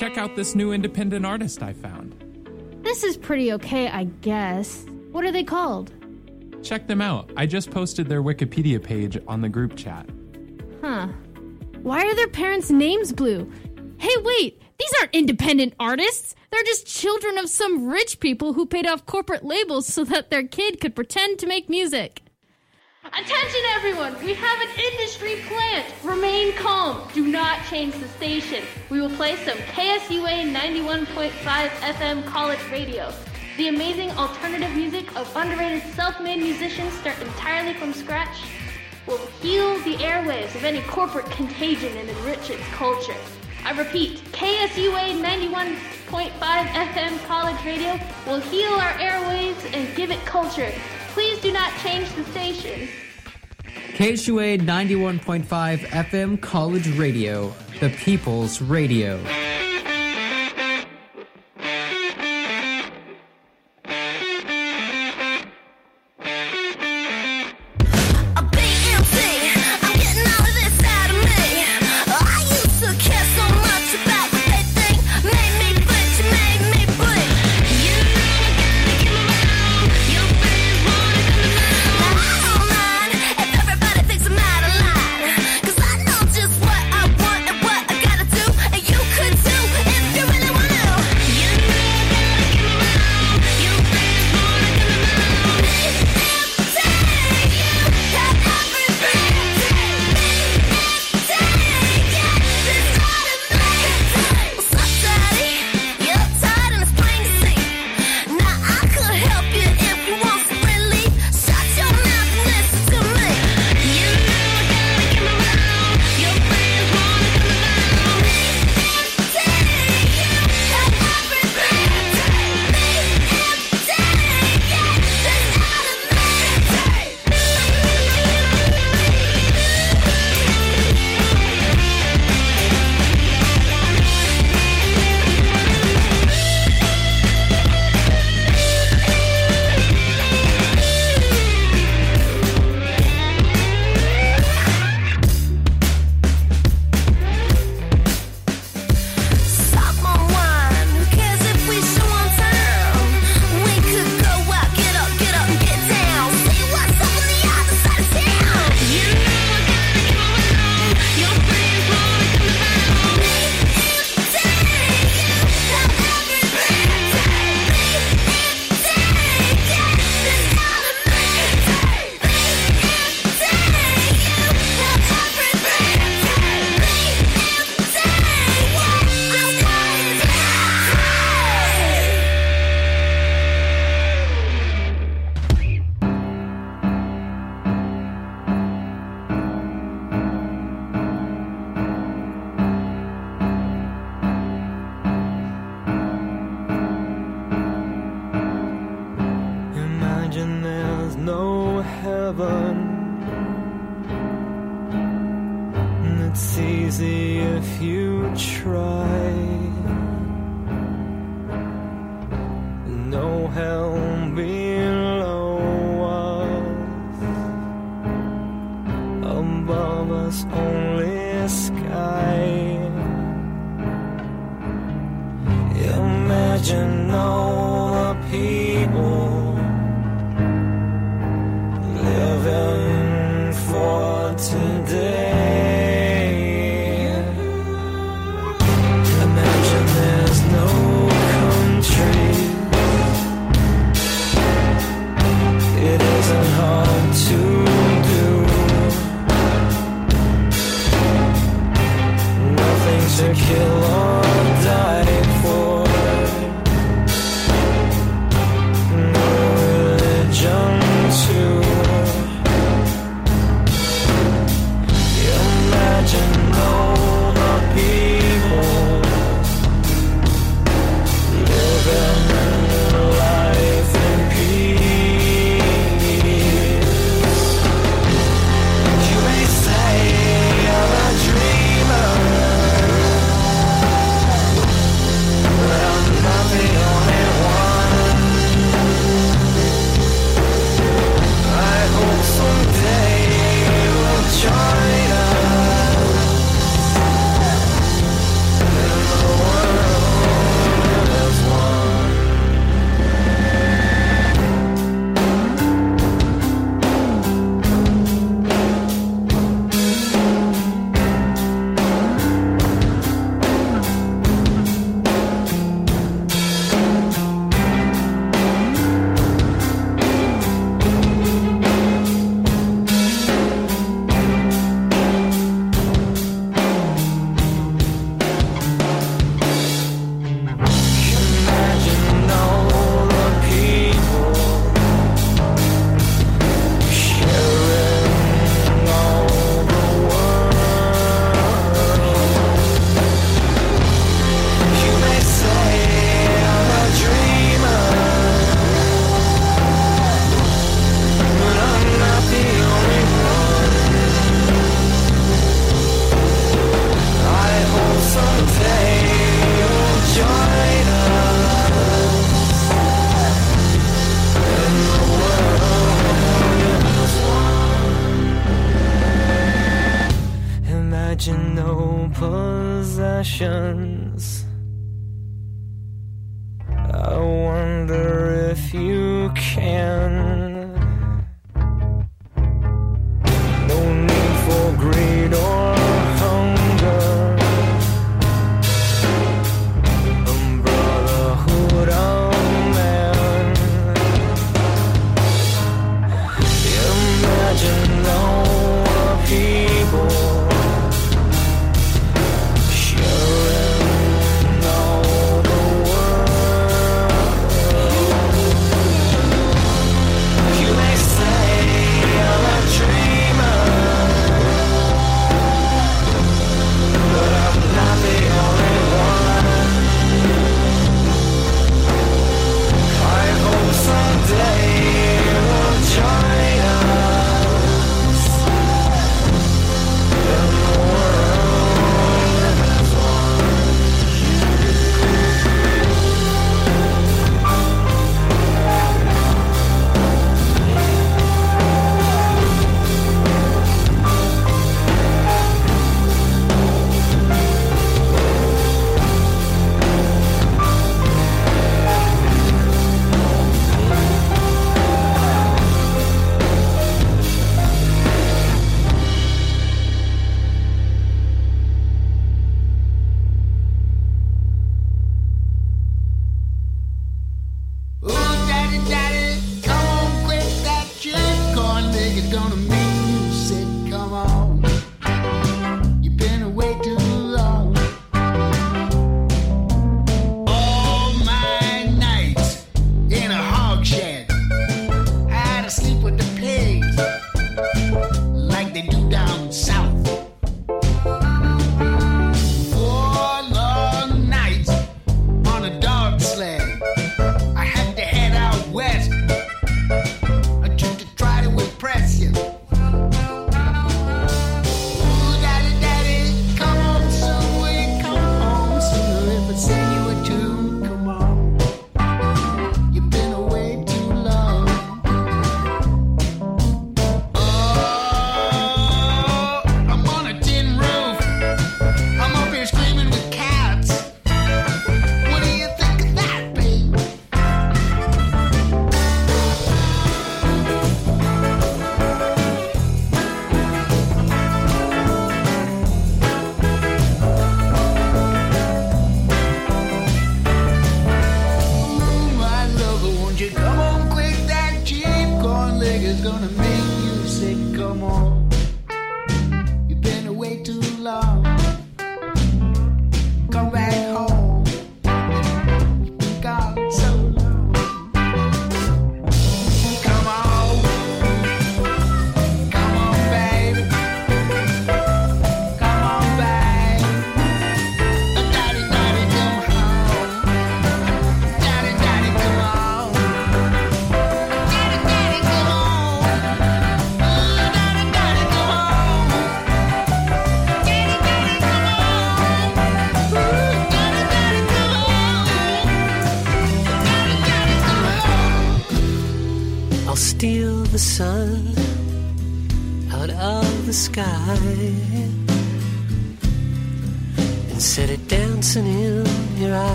Check out this new independent artist I found. This is pretty okay, I guess. What are they called? Check them out. I just posted their Wikipedia page on the group chat. Huh. Why are their parents' names blue? Hey, wait! These aren't independent artists! They're just children of some rich people who paid off corporate labels so that their kid could pretend to make music. Attention, everyone! We have an industry plant! Remain calm. Do not change the station. We will play some KSUA 91.5 FM college radio. The amazing alternative music of underrated self made musicians start entirely from scratch will heal the airwaves of any corporate contagion and enrich its culture. I repeat, KSUA 91.5 FM college radio will heal our airwaves and give it culture. Please do not change the station. KSUA 91.5 FM College Radio, the People's Radio.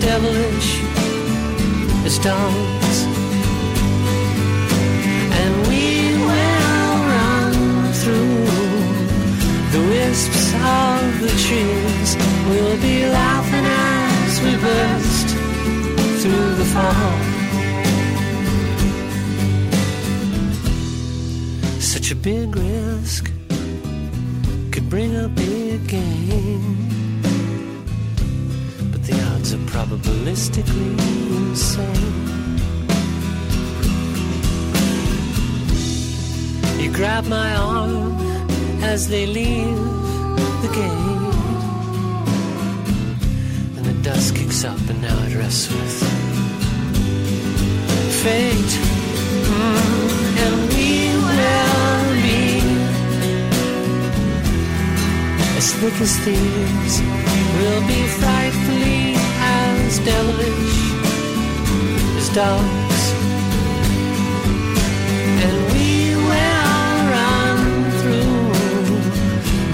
devilish as dogs. And we will run through the wisps of the trees. We'll be laughing as we burst through the fog. Such a big risk could bring a big gain. Are probabilistically insane. You grab my arm as they leave the gate, and the dust kicks up, and now I dress with fate, mm, and we will be as thick as thieves. We'll be frightfully as devilish as dogs. And we will run through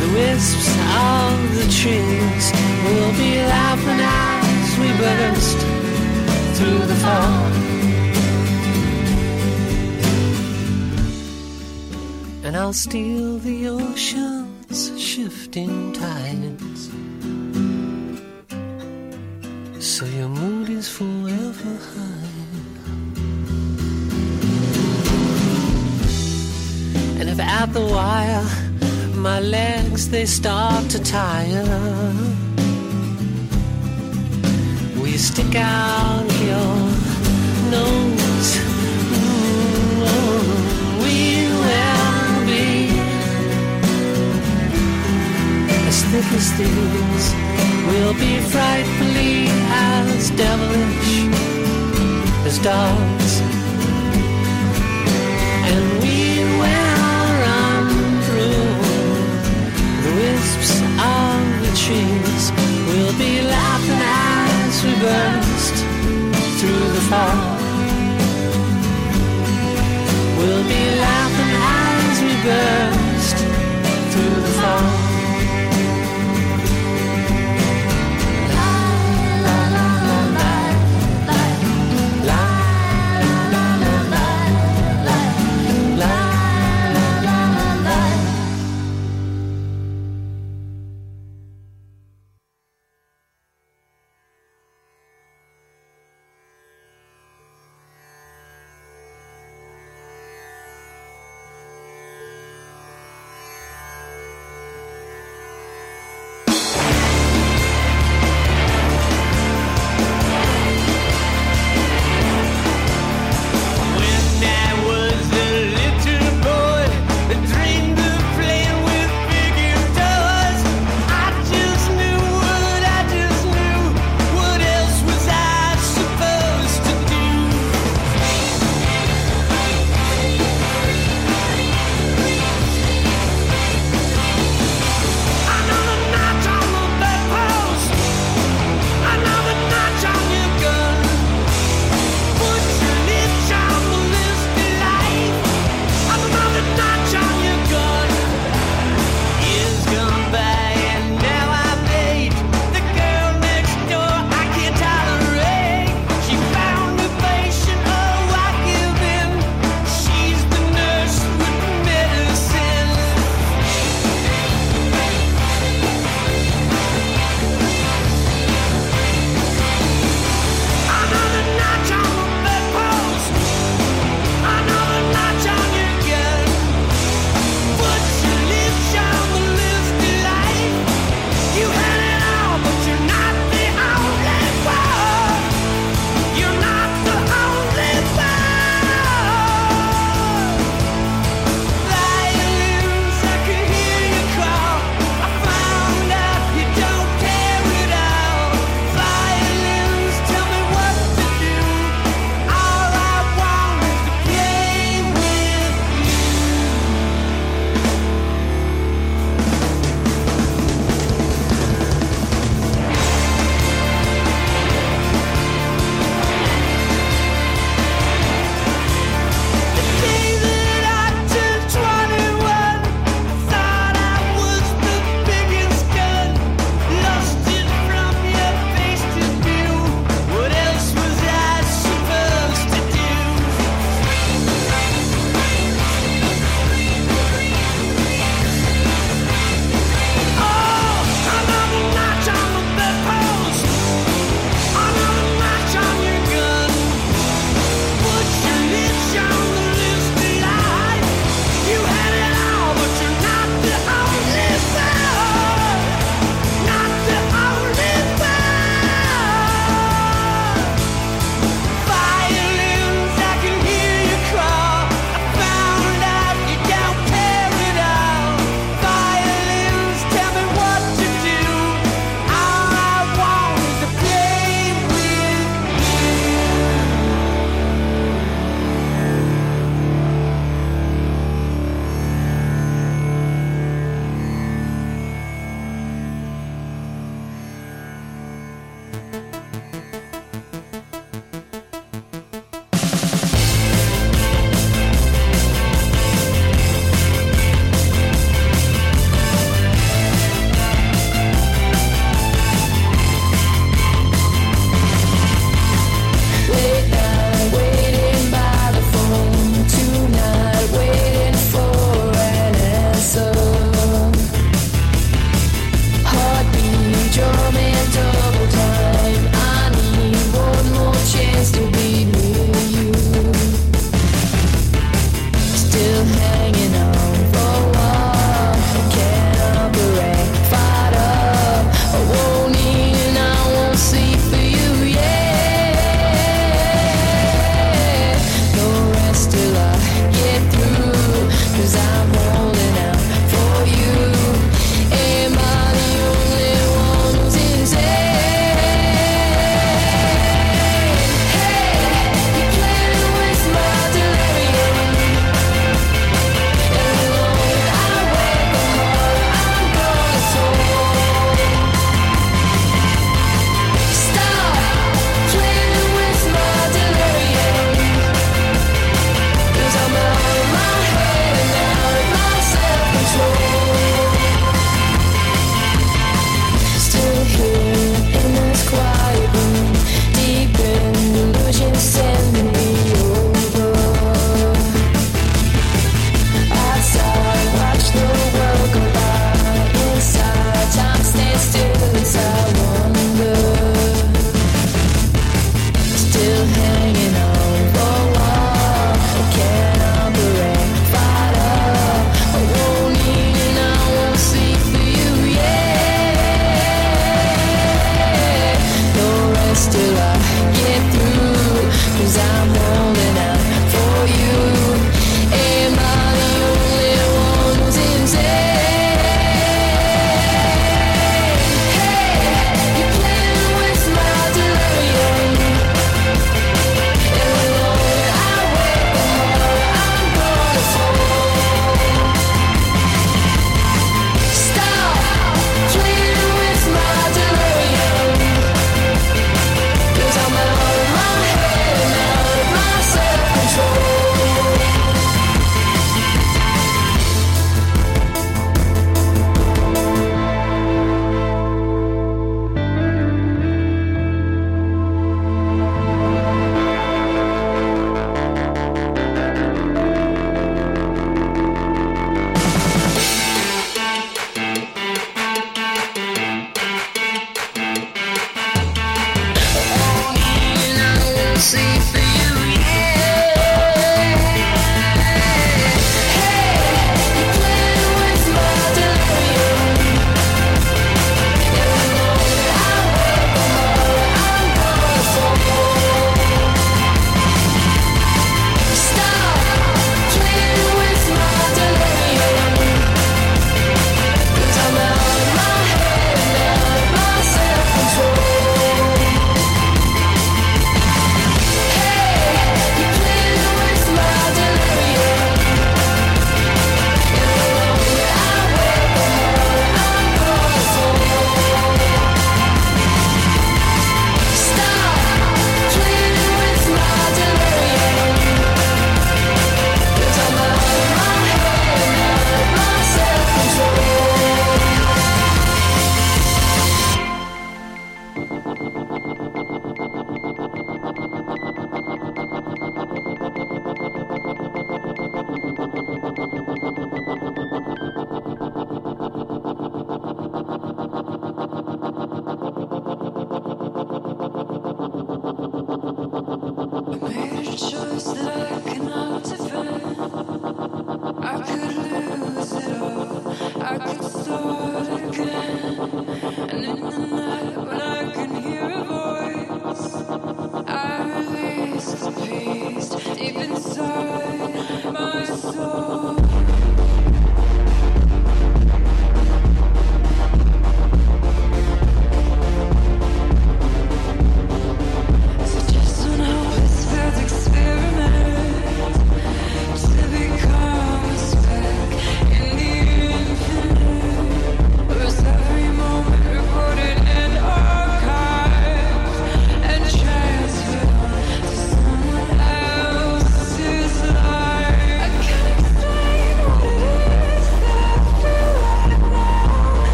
the wisps of the trees. We'll be laughing as we burst through the fog. And I'll steal the ocean's shifting tides. The wire my legs they start to tire, you stick out your nose? Mm, we will be as thick as thieves. We'll be frightfully as devilish as dogs. Trees. We'll be laughing as we burst through the fog. We'll be laughing as we burst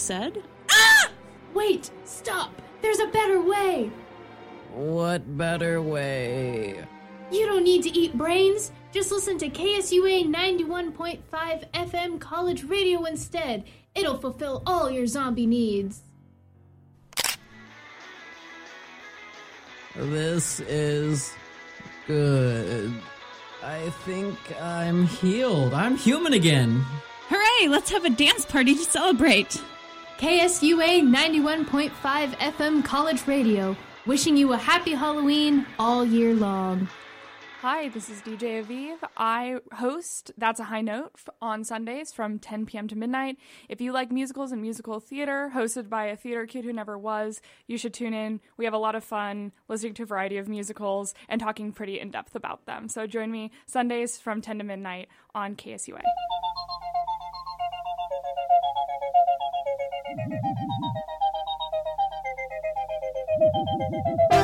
thought you said. Ah! Wait, stop. There's a better way. What better way? You don't need to eat brains. Just listen to KSUA 91.5 FM college radio instead. It'll fulfill all your zombie needs. This is good. I think I'm healed. I'm human again. Hooray, let's have a dance party to celebrate. KSUA 91.5 FM college radio, wishing you a happy Halloween all year long. Hi, this is DJ Aviv. I host That's a High Note on Sundays from 10 p.m. to midnight. If you like musicals and musical theater, hosted by a theater kid who never was, you should tune in. We have a lot of fun listening to a variety of musicals and talking pretty in depth about them. So join me Sundays from 10 to midnight on KSUA. Thank you.